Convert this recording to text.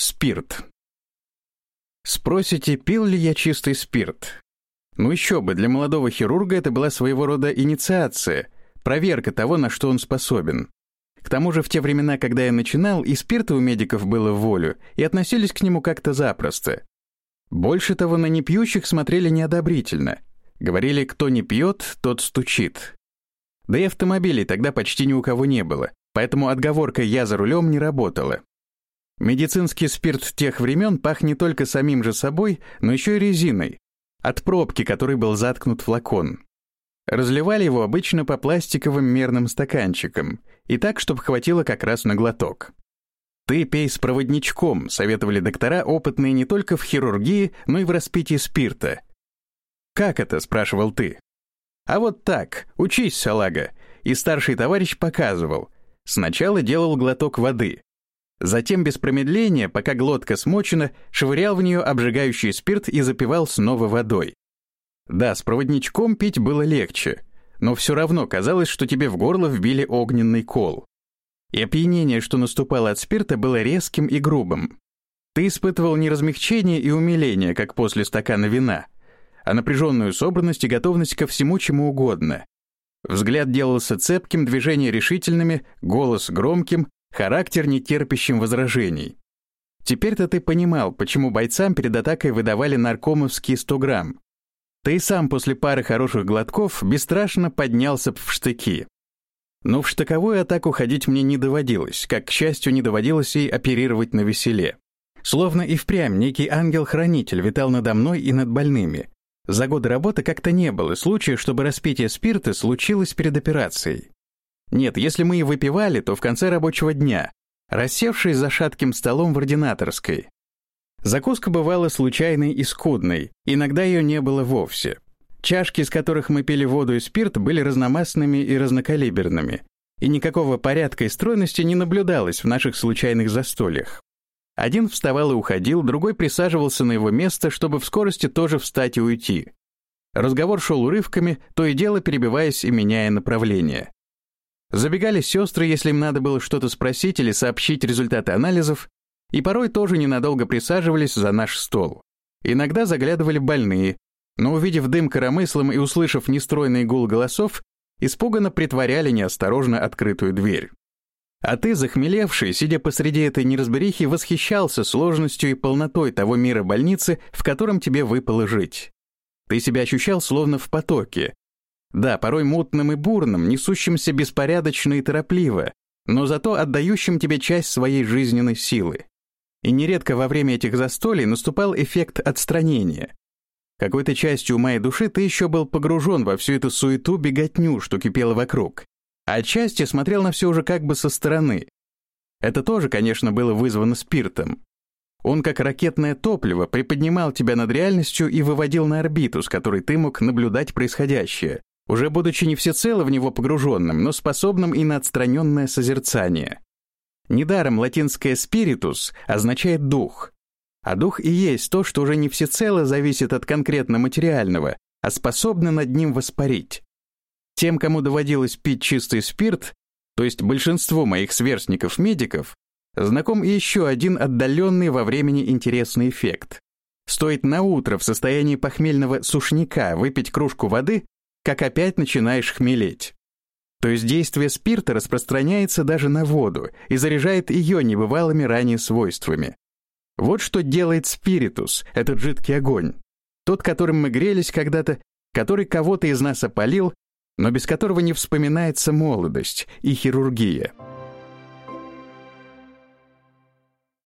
Спирт. Спросите, пил ли я чистый спирт? Ну еще бы, для молодого хирурга это была своего рода инициация, проверка того, на что он способен. К тому же в те времена, когда я начинал, и спирта у медиков было в волю, и относились к нему как-то запросто. Больше того, на непьющих смотрели неодобрительно. Говорили, кто не пьет, тот стучит. Да и автомобилей тогда почти ни у кого не было, поэтому отговорка «я за рулем» не работала. Медицинский спирт тех времен пах не только самим же собой, но еще и резиной, от пробки, которой был заткнут флакон. Разливали его обычно по пластиковым мерным стаканчикам, и так, чтобы хватило как раз на глоток. «Ты пей с проводничком», — советовали доктора, опытные не только в хирургии, но и в распитии спирта. «Как это?» — спрашивал ты. «А вот так, учись, салага». И старший товарищ показывал. Сначала делал глоток воды, Затем без промедления, пока глотка смочена, швырял в нее обжигающий спирт и запивал снова водой. Да, с проводничком пить было легче, но все равно казалось, что тебе в горло вбили огненный кол. И опьянение, что наступало от спирта, было резким и грубым. Ты испытывал не размягчение и умиление, как после стакана вина, а напряженную собранность и готовность ко всему, чему угодно. Взгляд делался цепким, движения решительными, голос громким, характер нетерпящим возражений. Теперь-то ты понимал, почему бойцам перед атакой выдавали наркомовские 100 грамм. Ты сам после пары хороших глотков бесстрашно поднялся в штыки. Но в штыковую атаку ходить мне не доводилось, как, к счастью, не доводилось и оперировать на веселе. Словно и впрямь некий ангел-хранитель витал надо мной и над больными. За годы работы как-то не было случая, чтобы распитие спирта случилось перед операцией. Нет, если мы и выпивали, то в конце рабочего дня, рассевшись за шатким столом в ординаторской. Закуска бывала случайной и скудной, иногда ее не было вовсе. Чашки, из которых мы пили воду и спирт, были разномастными и разнокалиберными, и никакого порядка и стройности не наблюдалось в наших случайных застольях. Один вставал и уходил, другой присаживался на его место, чтобы в скорости тоже встать и уйти. Разговор шел урывками, то и дело перебиваясь и меняя направление. Забегали сестры, если им надо было что-то спросить или сообщить результаты анализов, и порой тоже ненадолго присаживались за наш стол. Иногда заглядывали больные, но, увидев дым коромыслом и услышав нестройный гул голосов, испуганно притворяли неосторожно открытую дверь. А ты, захмелевший, сидя посреди этой неразберихи, восхищался сложностью и полнотой того мира больницы, в котором тебе выпало жить. Ты себя ощущал словно в потоке, да, порой мутным и бурным, несущимся беспорядочно и торопливо, но зато отдающим тебе часть своей жизненной силы. И нередко во время этих застолий наступал эффект отстранения. Какой-то частью ума и души ты еще был погружен во всю эту суету-беготню, что кипела вокруг, а отчасти смотрел на все уже как бы со стороны. Это тоже, конечно, было вызвано спиртом. Он, как ракетное топливо, приподнимал тебя над реальностью и выводил на орбиту, с которой ты мог наблюдать происходящее, уже будучи не всецело в него погруженным, но способным и на отстраненное созерцание. Недаром латинское «spiritus» означает «дух», а дух и есть то, что уже не всецело зависит от конкретно материального, а способно над ним воспарить. Тем, кому доводилось пить чистый спирт, то есть большинство моих сверстников-медиков, знаком еще один отдаленный во времени интересный эффект. Стоит на утро в состоянии похмельного сушняка выпить кружку воды, как опять начинаешь хмелеть. То есть действие спирта распространяется даже на воду и заряжает ее небывалыми ранее свойствами. Вот что делает спиритус, этот жидкий огонь. Тот, которым мы грелись когда-то, который кого-то из нас опалил, но без которого не вспоминается молодость и хирургия.